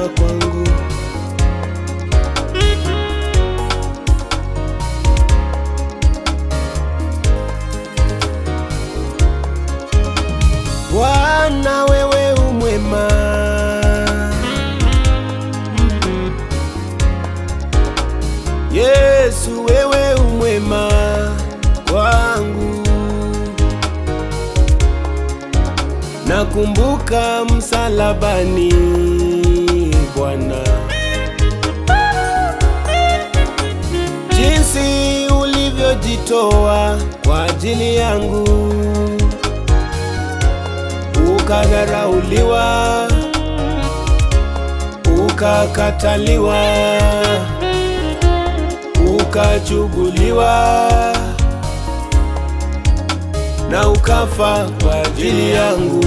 mwema kwangu. Bwana wewe umwema, Yesu wewe umwema kwangu. Nakumbuka msalabani Bwana, jinsi ulivyojitoa kwa ajili yangu. Ukadharauliwa, ukakataliwa, ukachuguliwa. Na ukafa kwa ajili yangu.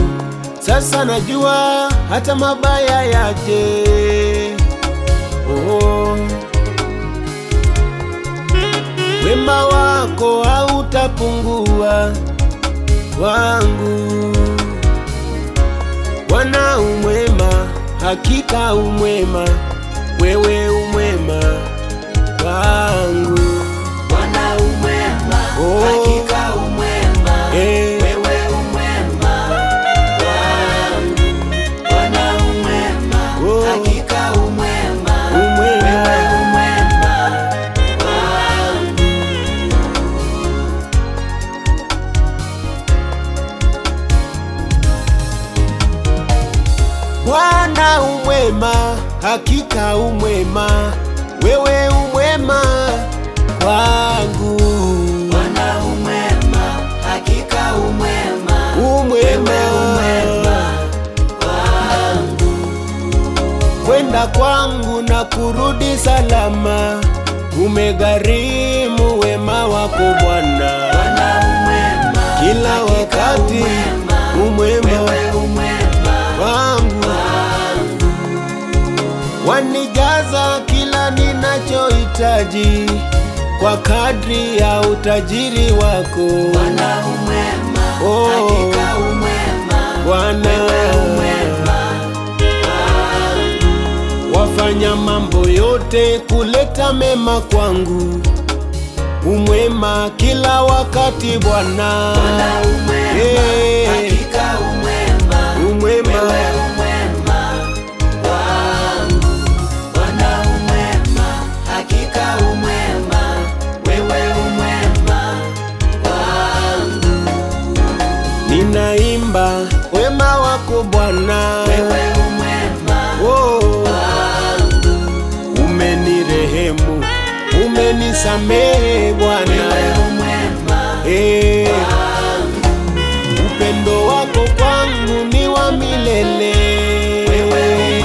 Sasa najua hata mabaya yaje, oh, wema wako hautapungua wangu. Bwana umwema, hakika umwema, wewe Bwana umwema, hakika umwema, wewe umwema wangu. Bwana umwema, hakika umwema, Umwema, kwenda kwangu na kurudi salama, umegharimu wema wako Bwana. Bwana umwema, Kila wakati umwema wanijaza kila ninachohitaji kwa kadri ya utajiri wako Bwana umwema, Oh. hakika umwema, Bwana. umwema, ah, wafanya mambo yote kuleta mema kwangu, umwema kila wakati Bwana. Bwana umwema, Eh. Wewe umwema. Oh, umenirehemu, umenisamehe Bwana, hey, upendo wako kwangu ni wa milele. wewe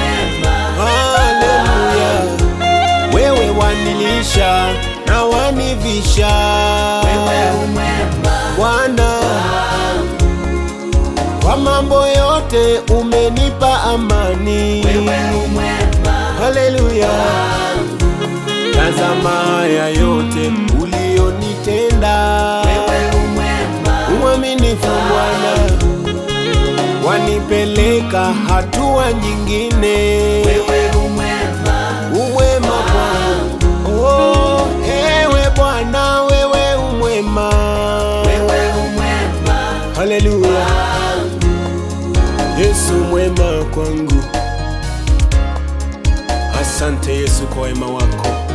Haleluya, wewe wanilisha na wanivisha. Bwana, mambo yote umenipa amani. Haleluya, tazama haya yote ulionitenda, umwaminifu Bwana, wanipeleka hatua nyingine. wewe Mwema kwangu. Asante Yesu kwa wema wako.